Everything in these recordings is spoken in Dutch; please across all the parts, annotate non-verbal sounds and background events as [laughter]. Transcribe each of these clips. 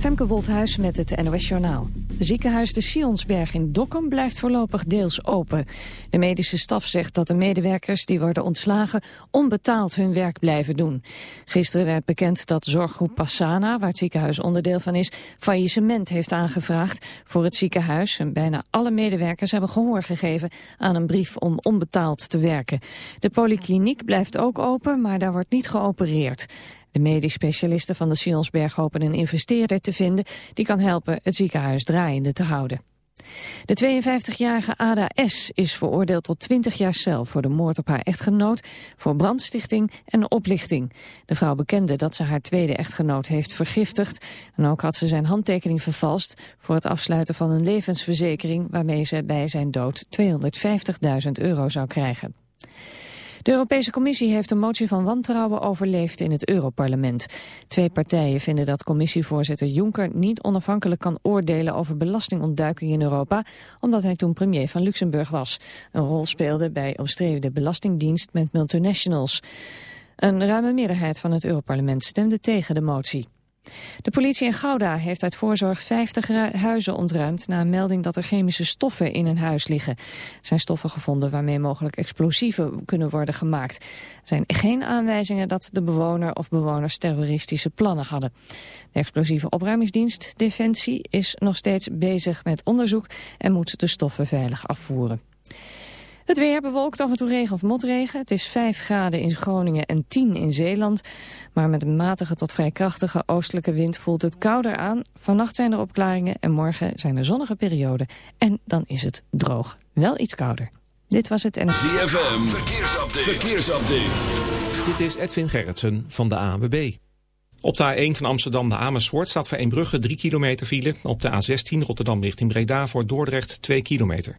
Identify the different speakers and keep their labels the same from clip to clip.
Speaker 1: Femke Wolthuis met het NOS Journaal. Ziekenhuis de Sionsberg in Dokkum blijft voorlopig deels open. De medische staf zegt dat de medewerkers die worden ontslagen onbetaald hun werk blijven doen. Gisteren werd bekend dat zorggroep Passana, waar het ziekenhuis onderdeel van is, faillissement heeft aangevraagd voor het ziekenhuis. En bijna alle medewerkers hebben gehoor gegeven aan een brief om onbetaald te werken. De polykliniek blijft ook open, maar daar wordt niet geopereerd. De medisch specialisten van de Sionsberg hopen een investeerder te vinden die kan helpen het ziekenhuis draaiende te houden. De 52-jarige Ada S. is veroordeeld tot 20 jaar cel voor de moord op haar echtgenoot, voor brandstichting en oplichting. De vrouw bekende dat ze haar tweede echtgenoot heeft vergiftigd en ook had ze zijn handtekening vervalst voor het afsluiten van een levensverzekering waarmee ze bij zijn dood 250.000 euro zou krijgen. De Europese Commissie heeft een motie van wantrouwen overleefd in het Europarlement. Twee partijen vinden dat commissievoorzitter Juncker niet onafhankelijk kan oordelen over belastingontduiking in Europa, omdat hij toen premier van Luxemburg was. Een rol speelde bij omstreden belastingdienst met multinationals. Een ruime meerderheid van het Europarlement stemde tegen de motie. De politie in Gouda heeft uit voorzorg 50 huizen ontruimd... na een melding dat er chemische stoffen in een huis liggen. Er zijn stoffen gevonden waarmee mogelijk explosieven kunnen worden gemaakt. Er zijn geen aanwijzingen dat de bewoner of bewoners terroristische plannen hadden. De explosieve opruimingsdienst Defensie is nog steeds bezig met onderzoek... en moet de stoffen veilig afvoeren. Het weer bewolkt af en toe regen of motregen. Het is 5 graden in Groningen en 10 in Zeeland. Maar met een matige tot vrij krachtige oostelijke wind voelt het kouder aan. Vannacht zijn er opklaringen en morgen zijn er zonnige perioden. En dan is het droog. Wel iets kouder. Dit was het en...
Speaker 2: ZFM, verkeersupdate. verkeersupdate.
Speaker 3: Dit is Edwin Gerritsen van de ANWB. Op de A1 van Amsterdam de Amersfoort staat voor Eembrugge 3 kilometer file. Op de A16 Rotterdam richting Breda voor Dordrecht 2 kilometer.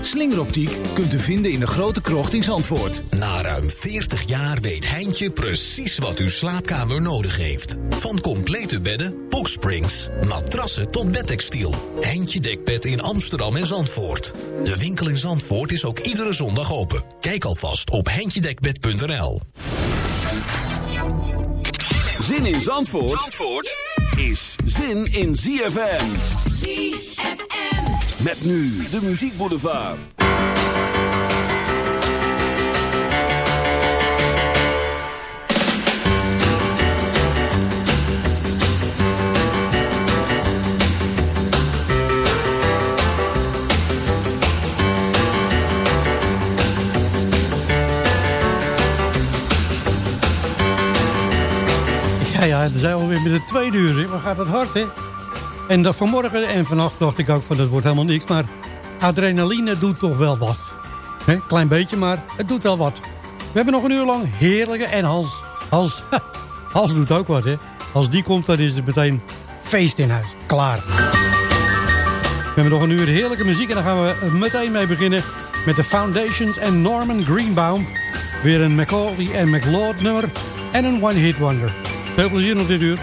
Speaker 4: Slingeroptiek kunt u vinden in de grote krocht in Zandvoort.
Speaker 2: Na ruim 40 jaar weet Heintje precies wat uw slaapkamer nodig heeft. Van complete bedden, boxsprings, matrassen tot bedtextiel. Heintje Dekbed in Amsterdam en Zandvoort. De winkel in Zandvoort is ook iedere zondag open. Kijk alvast op heintjedekbed.nl
Speaker 5: Zin in Zandvoort, Zandvoort is zin in ZFM.
Speaker 6: ZFM.
Speaker 5: Met nu de muziekboulevard.
Speaker 7: Ja, ja, dan zijn we weer met de tweede uur. Maar gaat het hard, hè? En dat vanmorgen en vannacht dacht ik ook van dat wordt helemaal niks. Maar adrenaline doet toch wel wat. Hè? Klein beetje, maar het doet wel wat. We hebben nog een uur lang heerlijke en Hans. Hans, [laughs] Hans doet ook wat, hè? Als die komt, dan is het meteen feest in huis. Klaar. We hebben nog een uur heerlijke muziek en dan gaan we meteen mee beginnen met de Foundations en Norman Greenbaum. Weer een Macaulay en McLeod nummer en een one-hit wonder. Veel plezier nog dit uur.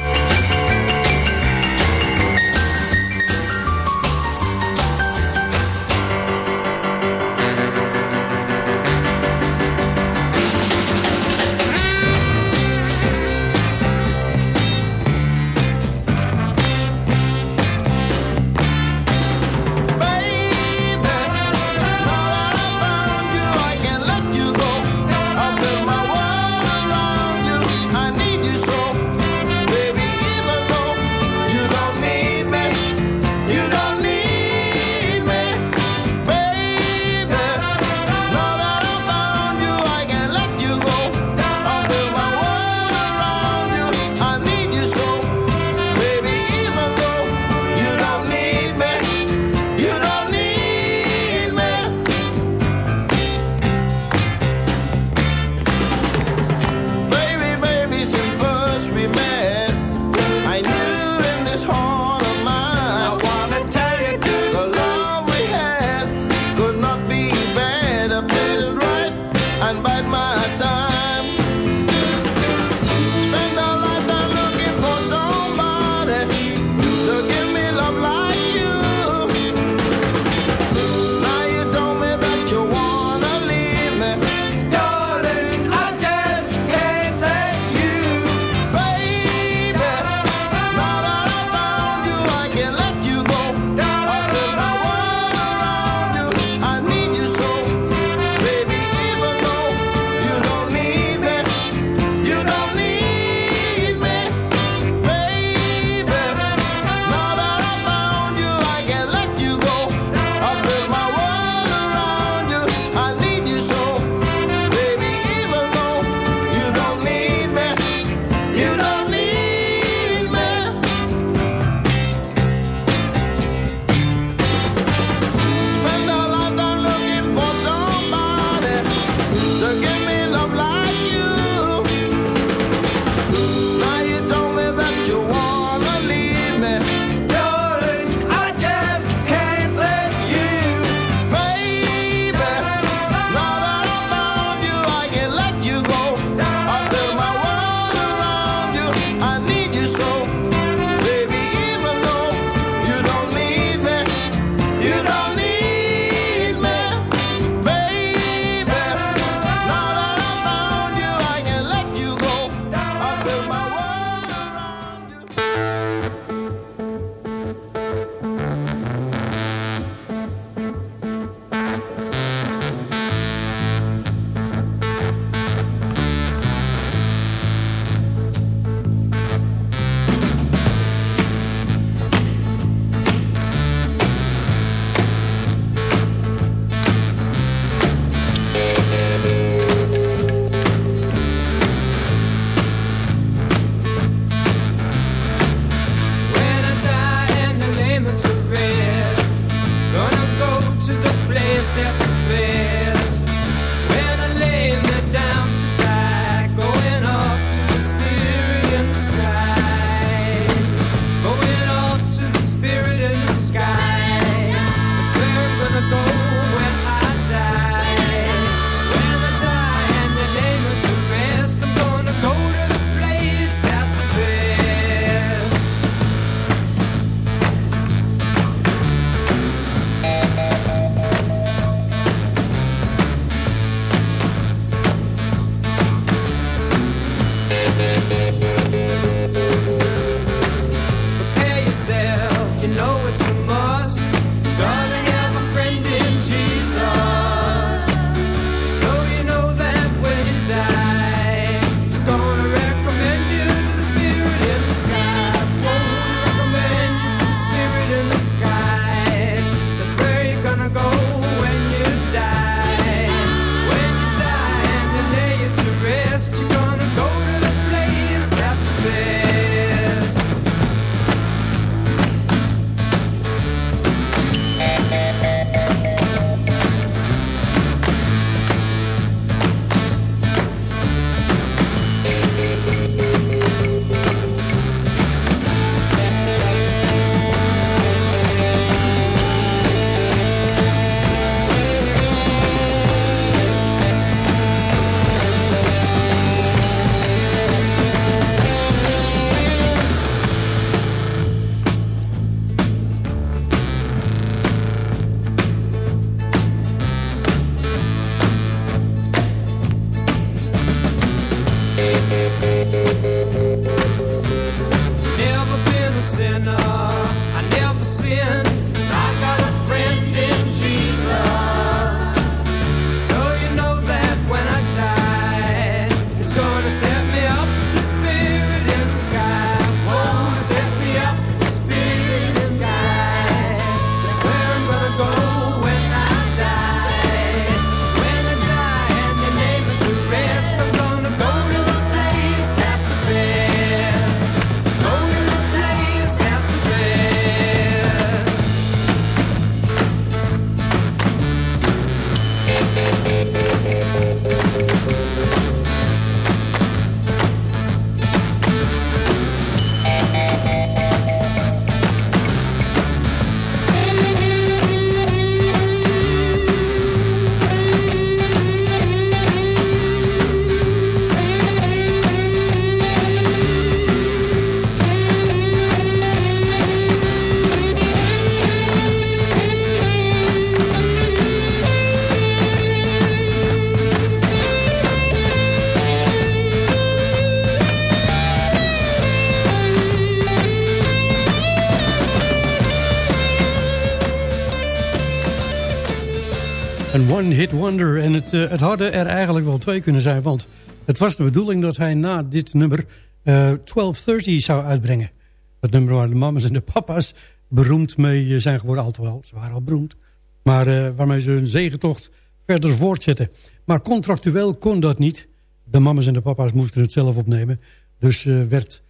Speaker 7: One-hit wonder. En het, uh, het hadden er eigenlijk wel twee kunnen zijn. Want het was de bedoeling dat hij na dit nummer uh, eh, 1230 zou uitbrengen. Dat nummer waar de mama's en de papa's beroemd mee eh, zijn geworden. Alhoewel, ze waren al beroemd. Maar waarmee ze hun zegentocht verder voortzetten. Maar contractueel kon dat niet. De mama's en de papa's moesten het zelf opnemen. Dus werd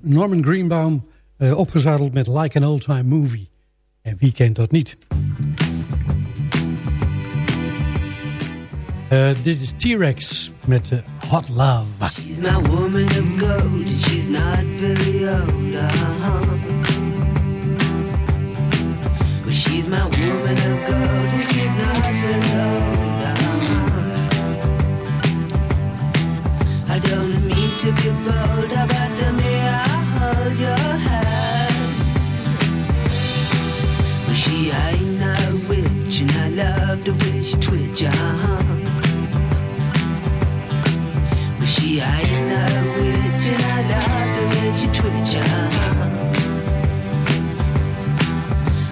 Speaker 7: Norman Greenbaum opgezadeld met Like an Old Time Movie. En wie kent dat niet? Uh, dit is T-Rex met uh, Hot Love.
Speaker 8: She's my woman of gold, she's not very old, uh -huh. She's my woman of gold, she's not very old, -huh. I don't mean to be bold, but may I hold your hand? Well, she ain't no witch, and I love way she twitch, uh-huh. She ain't no witch and I love the way she twitch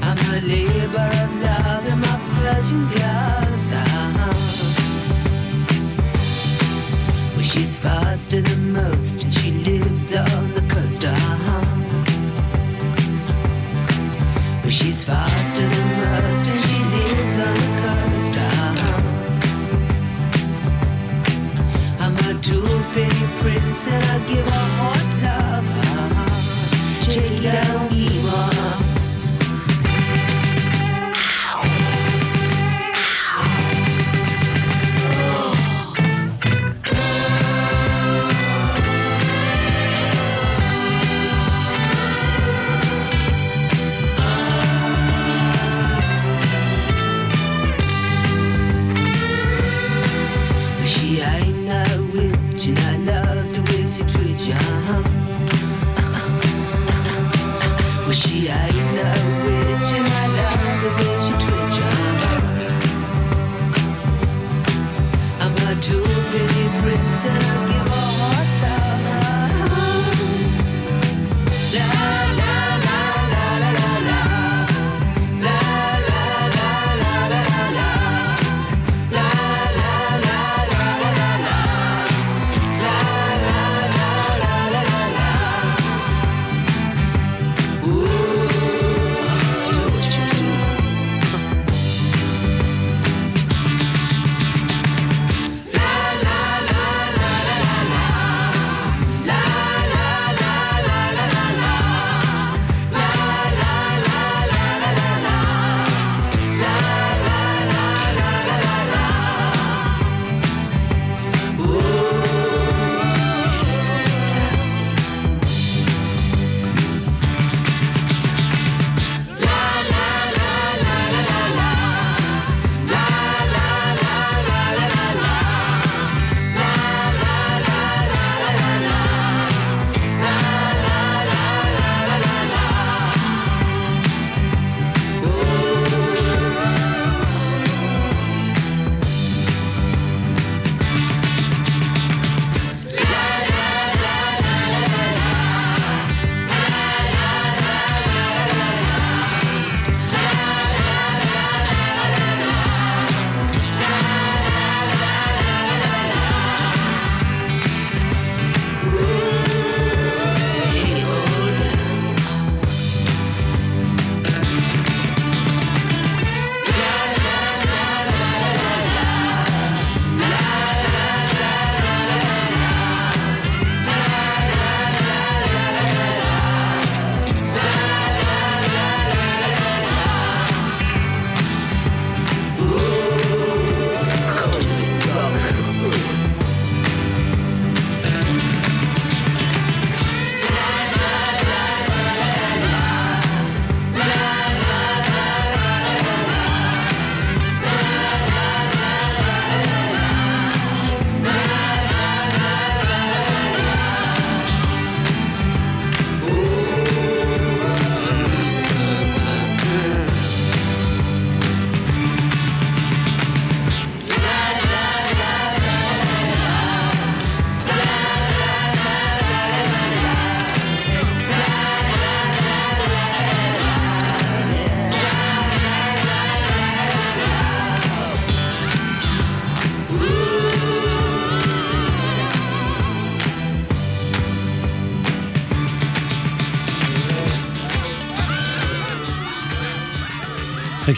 Speaker 8: I'm a labor of love in my Persian gloves Well, she's faster than most and she lives on the coast But she's faster than to a prince and I give a hot love. Take down evil.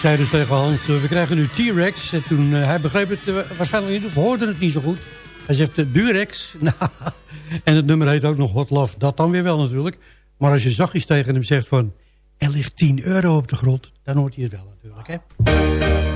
Speaker 9: Zei dus tegen Hans, uh, we krijgen nu T-Rex. En toen, uh, hij begreep het uh, waarschijnlijk niet, we hoorden het niet zo goed. Hij zegt Durex. [laughs] en het nummer heet ook nog Hot Love. Dat dan weer wel natuurlijk. Maar als je zachtjes tegen hem zegt van... er ligt 10 euro op de grond, dan hoort hij het wel natuurlijk. Hè?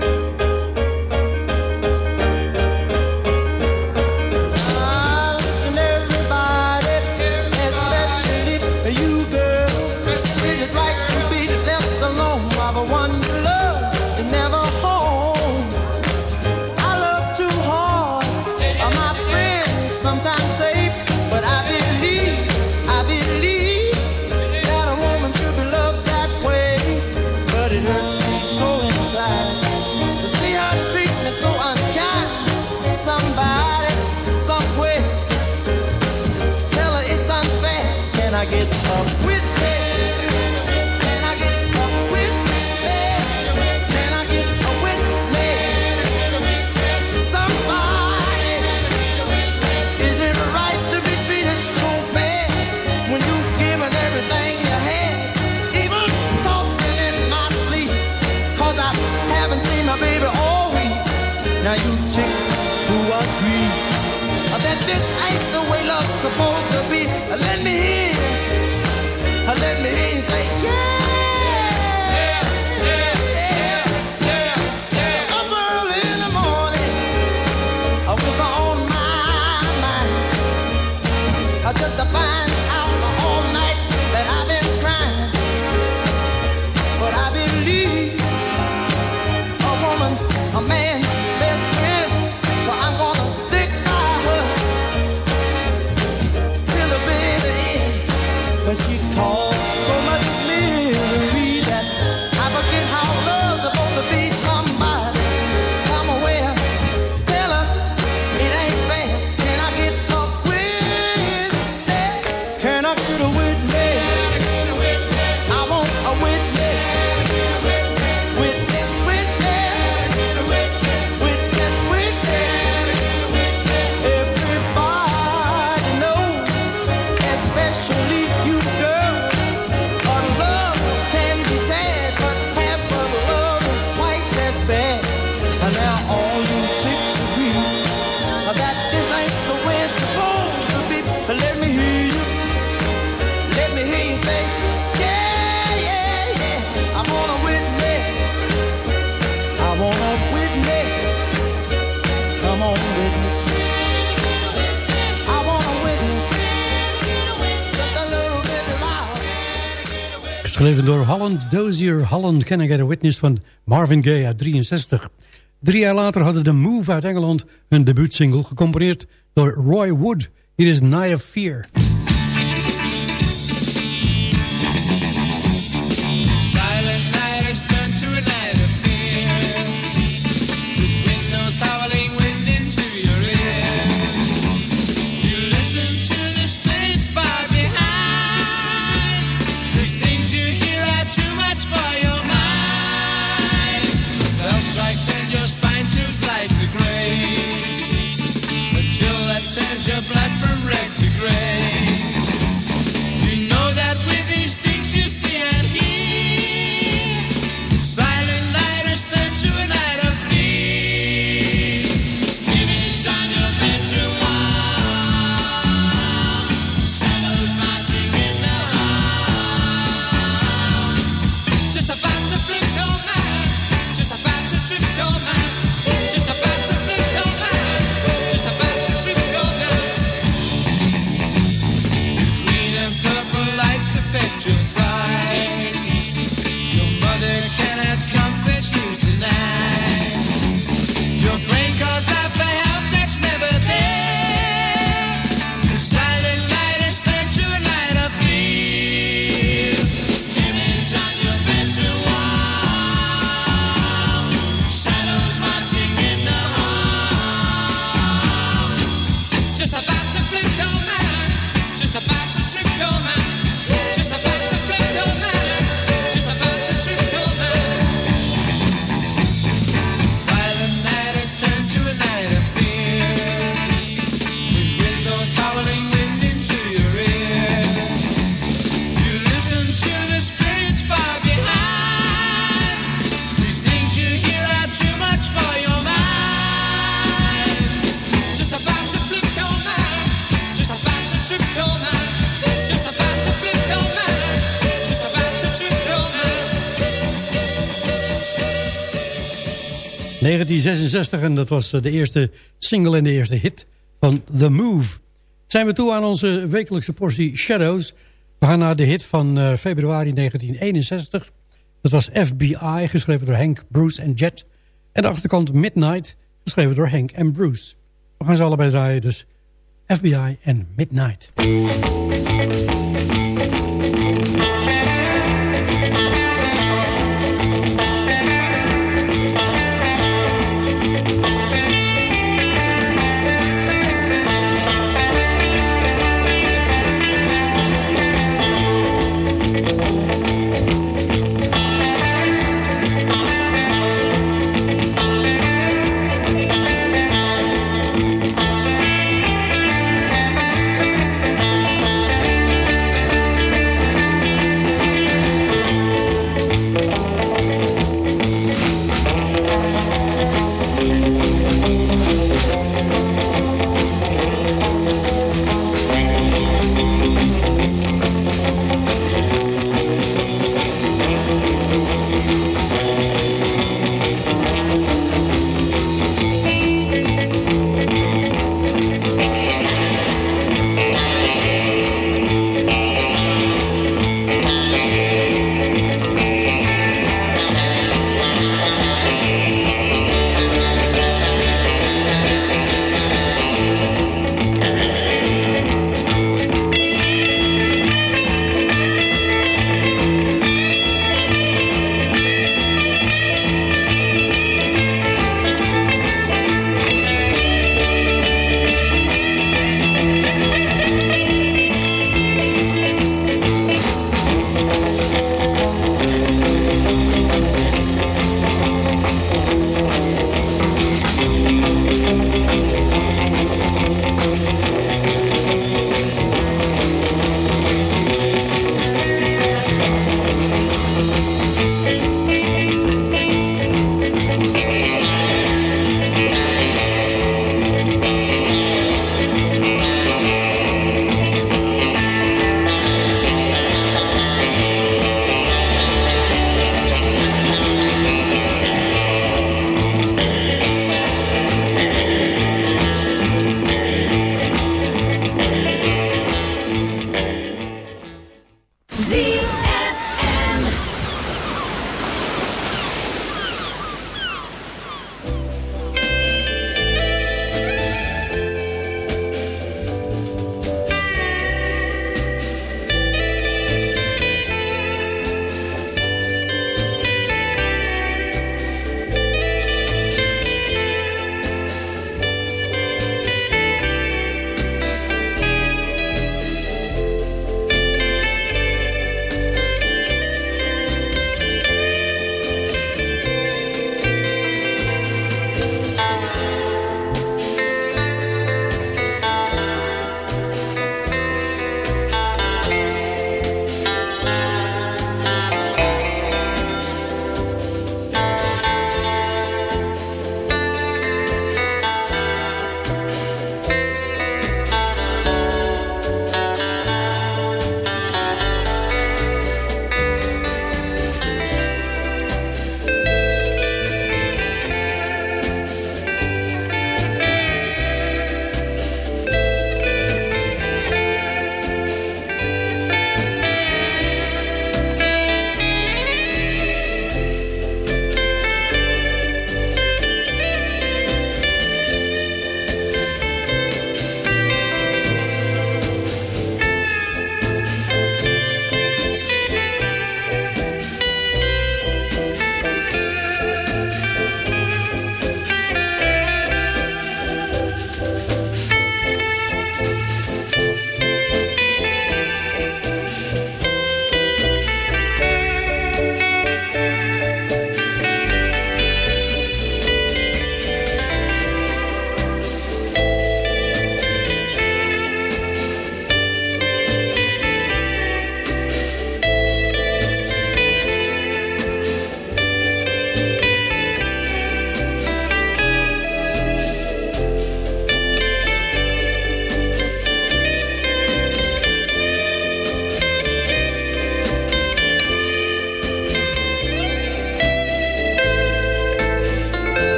Speaker 9: Dozier. Holland Can I Get a Witness van Marvin Gaye uit 63. Drie jaar later hadden de Move uit Engeland hun debuutsingle... gecomponeerd door Roy Wood. Hier is of Fear.
Speaker 7: 1966 en dat was eh, de eerste single en de eerste hit van The Move. Zijn we toe aan onze wekelijkse portie Shadows. We gaan naar de hit van uh, februari 1961. Dat was FBI, geschreven door Hank, Bruce en Jet. En de achterkant Midnight, geschreven door Hank en Bruce. We gaan ze allebei draaien, dus FBI en Midnight.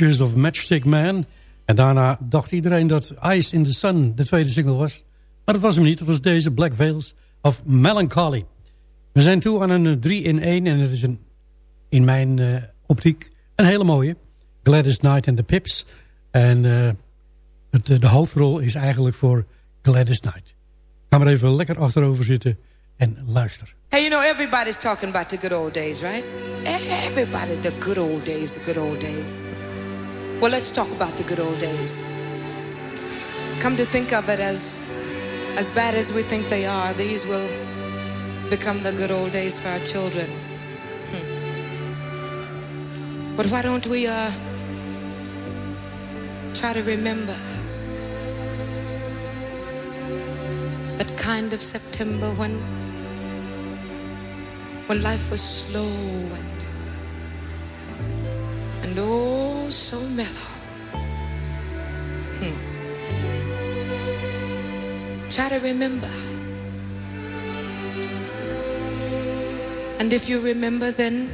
Speaker 10: Of
Speaker 7: Matchstick Man. En daarna dacht iedereen dat Ice in the Sun de tweede single was. Maar dat was hem niet. Dat was deze Black Veils of Melancholy. We zijn toe aan een 3 in 1. En het is een, in mijn eh, optiek een hele mooie. Gladys Knight and the Pips. En eh, het, de hoofdrol is eigenlijk voor Gladys Knight. Ga maar even lekker achterover zitten en luister.
Speaker 11: Hey, you know, everybody's talking about the good old days, right? Everybody, the good old days, the good old days. Well, let's talk about the good old days. Come to think of it, as, as bad as we think they are, these will become the good old days for our children. Hmm. But why don't we uh, try to remember that kind of September when when life was slow and and oh so mellow. Hmm. Try to remember. And if you remember, then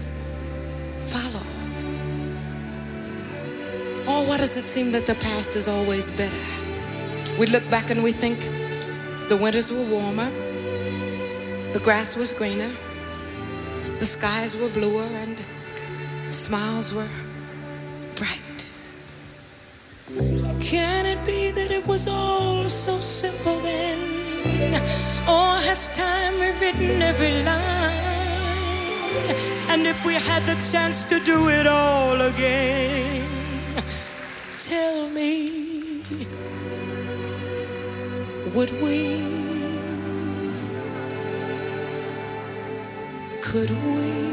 Speaker 11: follow. Oh, why does it seem that the past is always better? We look back and we think the winters were warmer, the grass was greener, the skies were bluer, and smiles were Can it be that it was all so simple then? Or has time rewritten every line? And if we had the chance to do it all again, tell me, would we? Could we?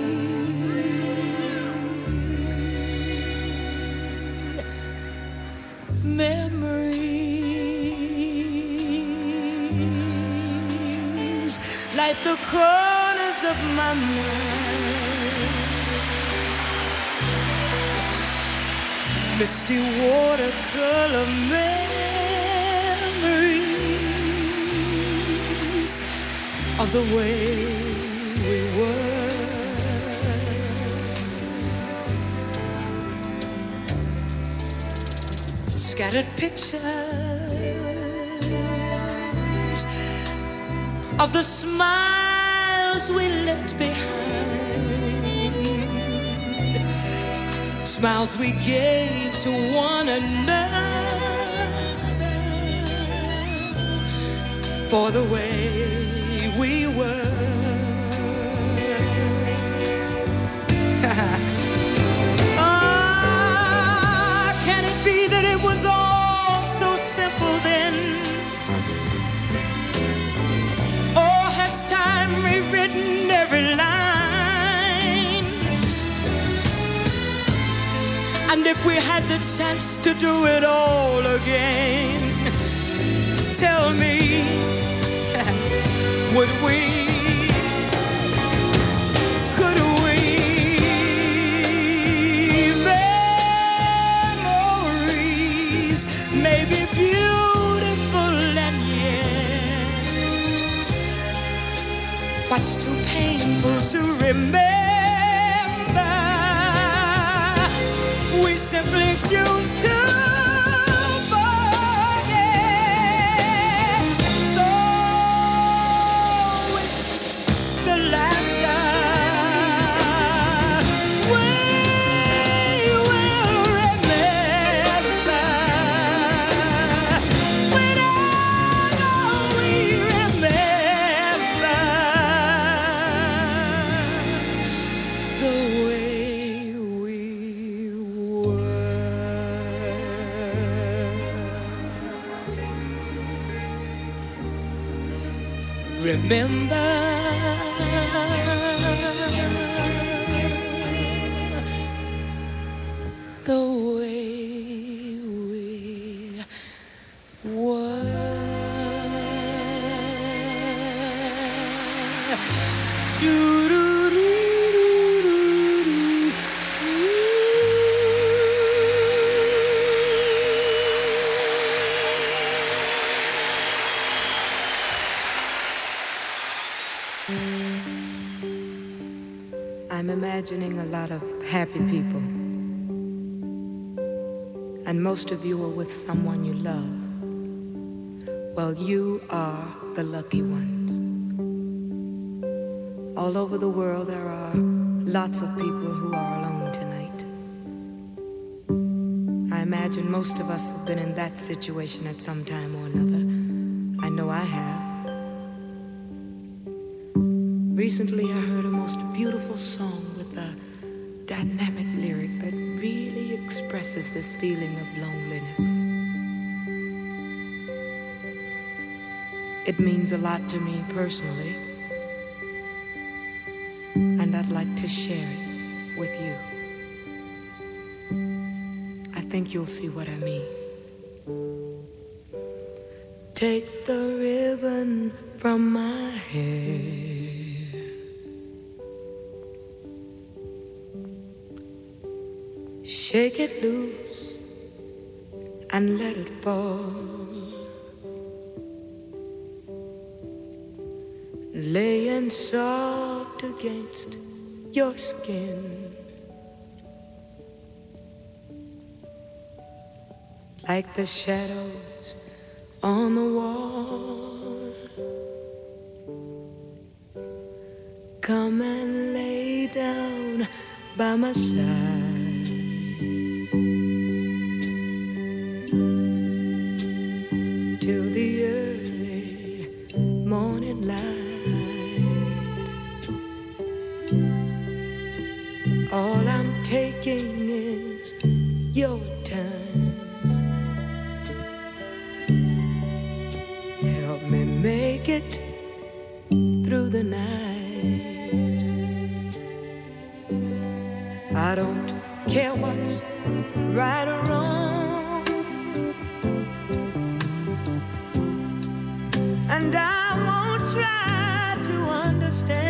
Speaker 11: Memories like the corners of my mind. Misty watercolor memories of the way Scattered pictures of the smiles we left behind. Smiles we gave to one another for the way we simple then? Or has time rewritten every line? And if we had the chance to do it all again, [laughs] tell me, [laughs] would we? What's too painful to remember? We simply choose to Remember
Speaker 12: imagining a lot of happy people. And most of you are with someone you love. Well, you are the lucky ones. All over the world, there are lots of people who are alone tonight. I imagine most of us have been in that situation at some time or another. I know I have. Recently, I heard a most beautiful song a dynamic lyric that really expresses this feeling of loneliness. It means a lot to me personally, and I'd like to share it with you. I think you'll see what I mean. Take the ribbon from my hair. Shake it loose and let it fall. Laying soft against your skin. Like the shadows on the wall. Come and lay down by my side.
Speaker 11: Try to understand.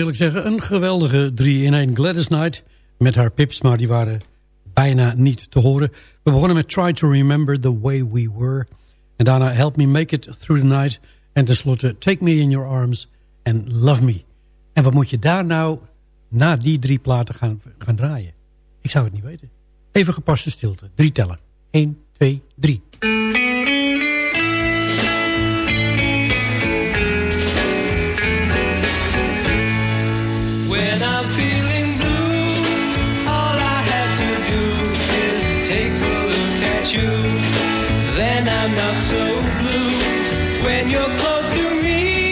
Speaker 7: Eerlijk zeggen, een geweldige 3-in-1 Gladys Knight met haar pips, maar die waren bijna niet te horen. We begonnen met Try to Remember the Way We Were. En daarna Help Me Make It Through the Night. En tenslotte Take Me in Your Arms and Love Me. En wat moet je daar nou na die drie platen gaan, gaan draaien? Ik zou het niet weten. Even gepaste stilte. Drie tellen. 1, 2, 3.
Speaker 10: Not so blue. When you're close to me,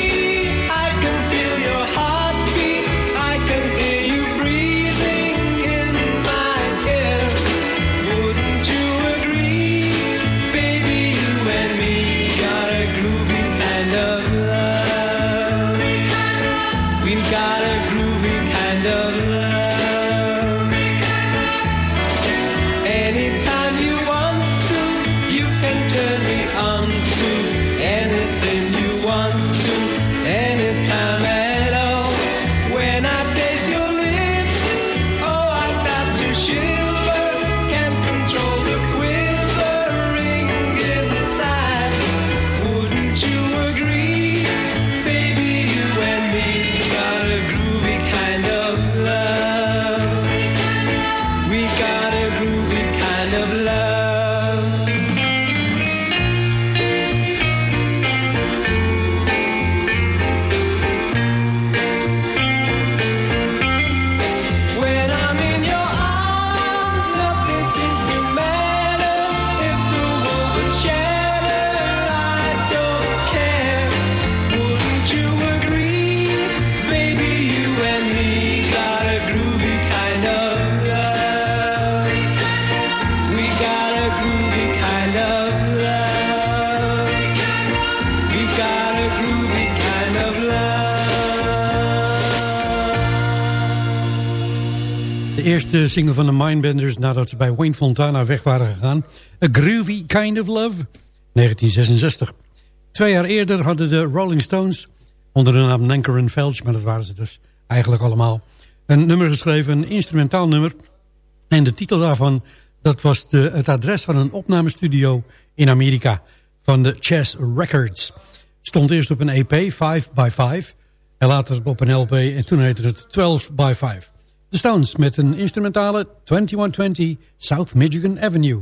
Speaker 7: eerste single van de Mindbenders nadat ze bij Wayne Fontana weg waren gegaan. A Groovy Kind of Love, 1966. Twee jaar eerder hadden de Rolling Stones, onder de naam Nanker en Felch... maar dat waren ze dus eigenlijk allemaal... een nummer geschreven, een instrumentaal nummer. En de titel daarvan, dat was de, het adres van een opnamestudio in Amerika... van de Chess Records. Stond eerst op een EP, 5 by 5 en later op een LP en toen heette het 12 by 5. De Stones met een instrumentale 2120 South Michigan Avenue.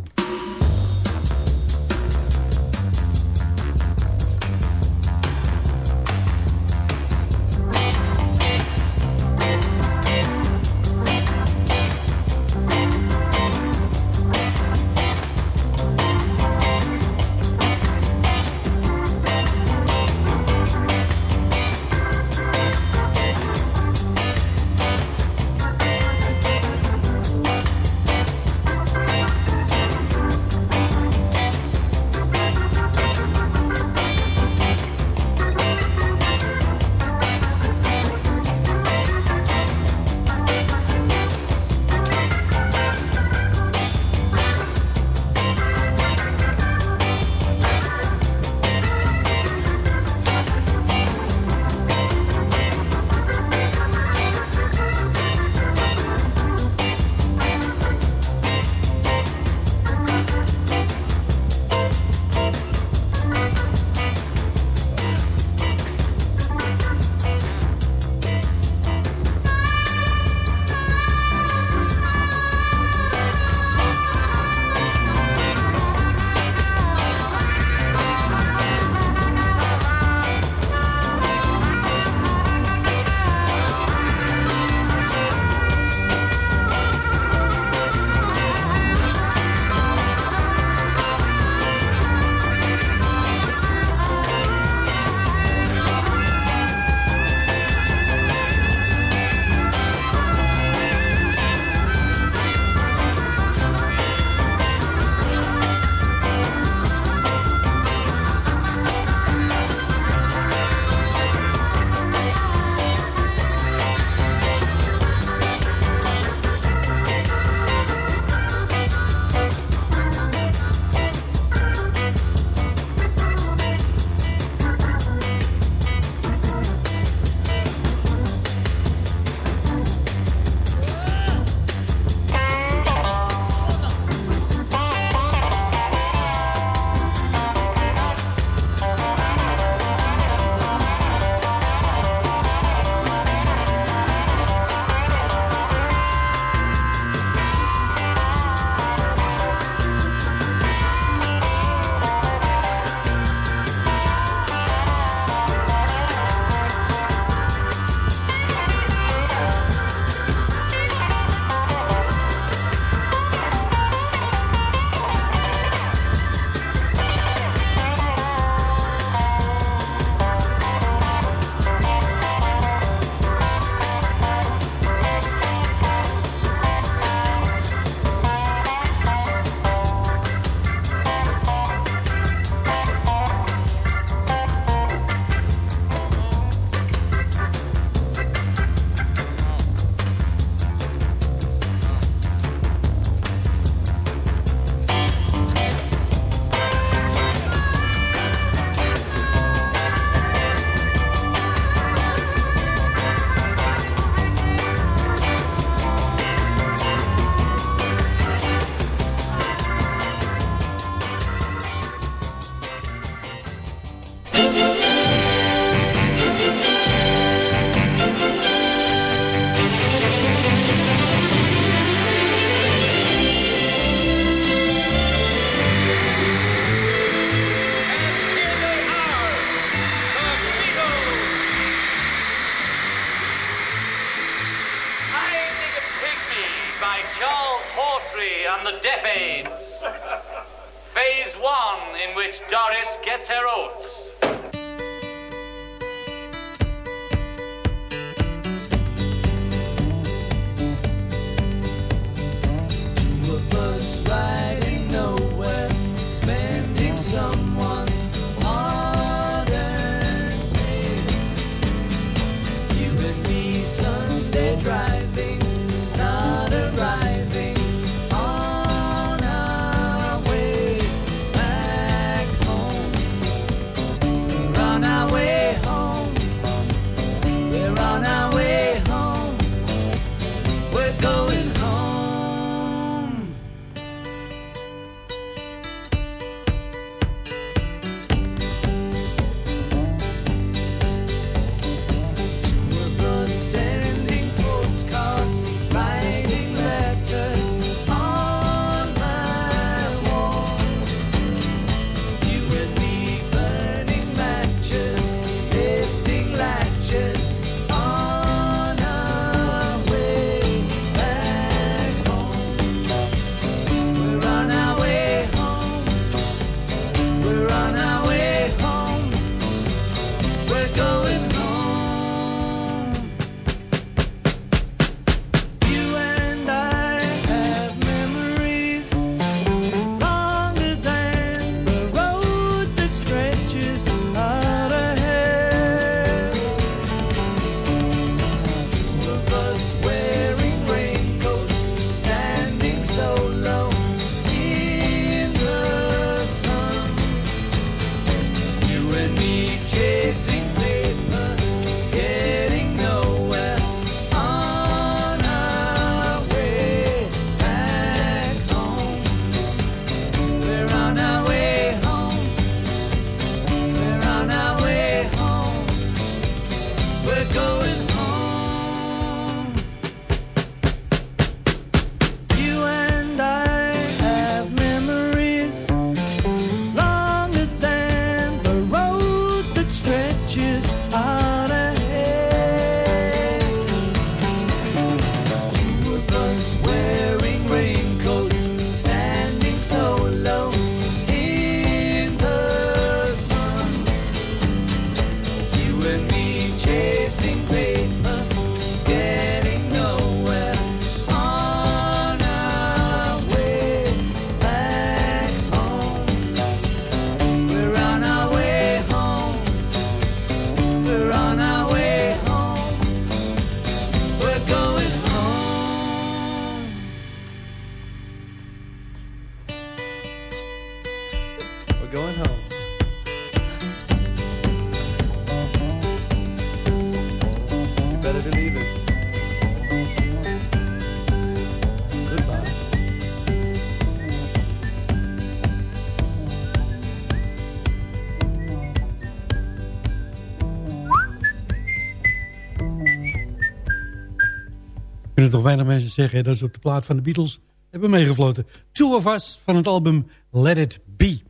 Speaker 13: kunnen toch weinig mensen zeggen dat ze op de plaat van de Beatles hebben meegefloten. Two of Us van het album Let It Be.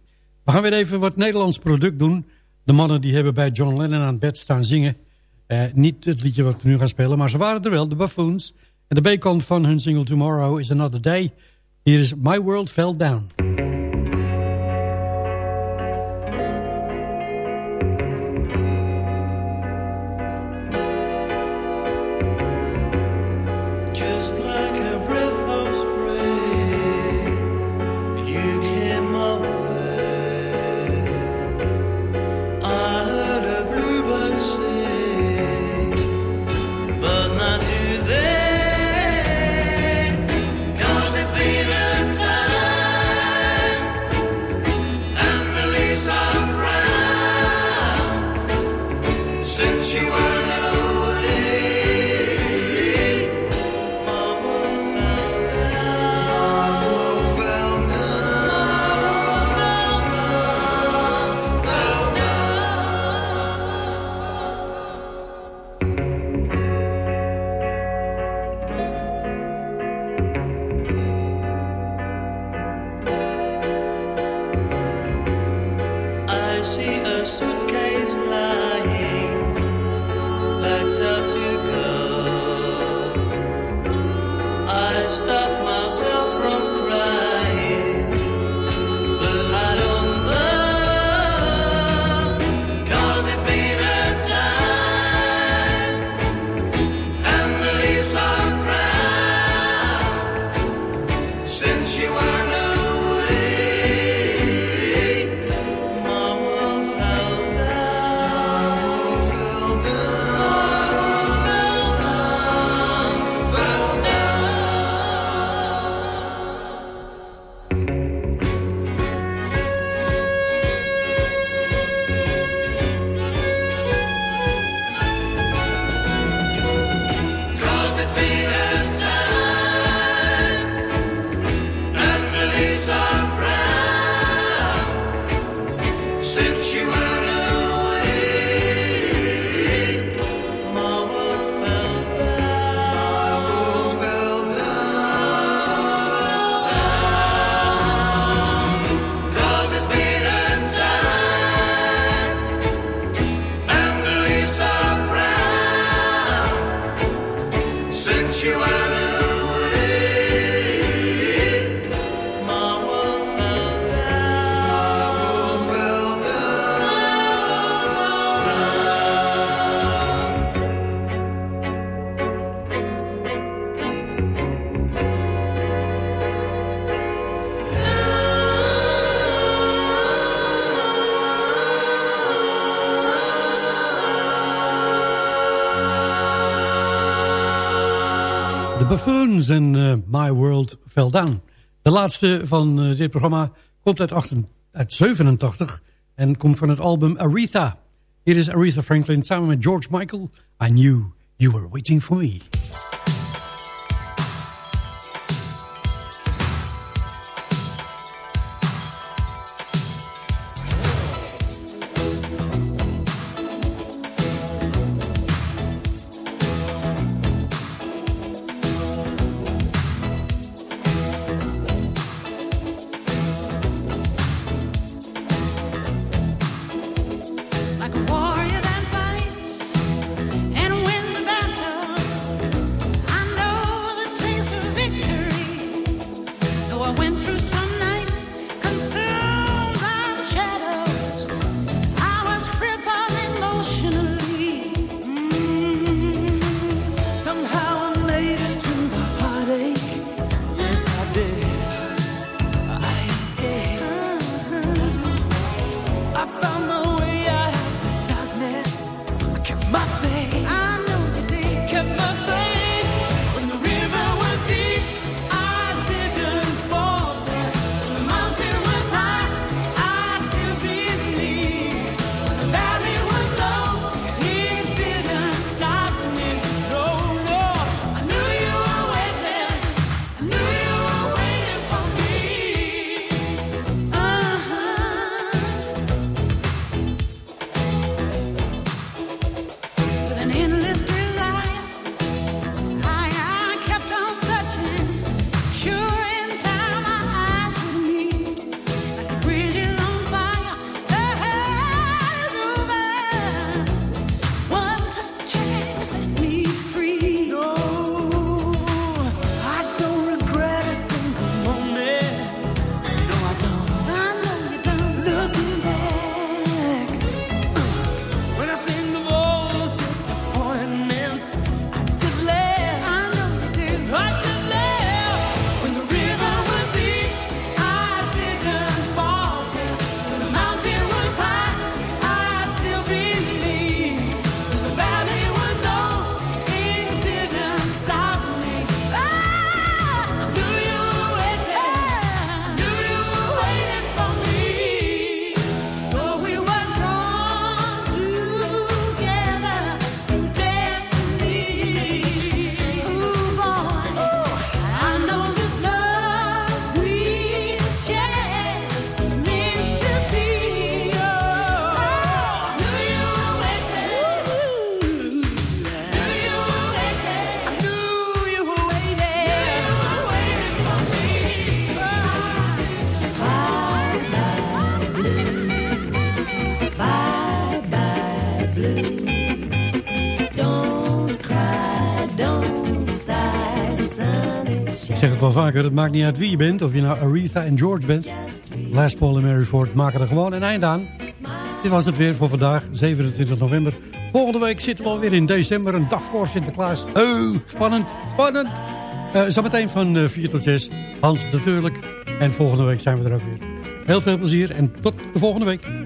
Speaker 13: We gaan weer even wat Nederlands product doen. De mannen die hebben bij John Lennon aan het bed staan zingen. Eh, niet het liedje wat we nu gaan spelen, maar ze waren er wel, de Buffoons. En de bacon van hun single Tomorrow is Another Day. Hier is My World Fell Down.
Speaker 12: Buffoons en eh, My World Fell Down. De laatste van eh, dit programma komt uit, 8, uit 87 en komt van het album Aretha. Hier is Aretha Franklin samen met George Michael. I knew you were waiting for me. Het maakt niet uit wie je bent. Of je nou Aretha en George bent. Les Paul en Mary Ford maken er gewoon een eind aan. Dit was het weer voor vandaag, 27 november. Volgende week zitten we alweer in december, een dag voor Sinterklaas. Oh, spannend, spannend. Uh, zometeen van uh, 4 tot 6, Hans natuurlijk. En volgende week zijn we er ook weer. Heel veel plezier en tot de volgende week.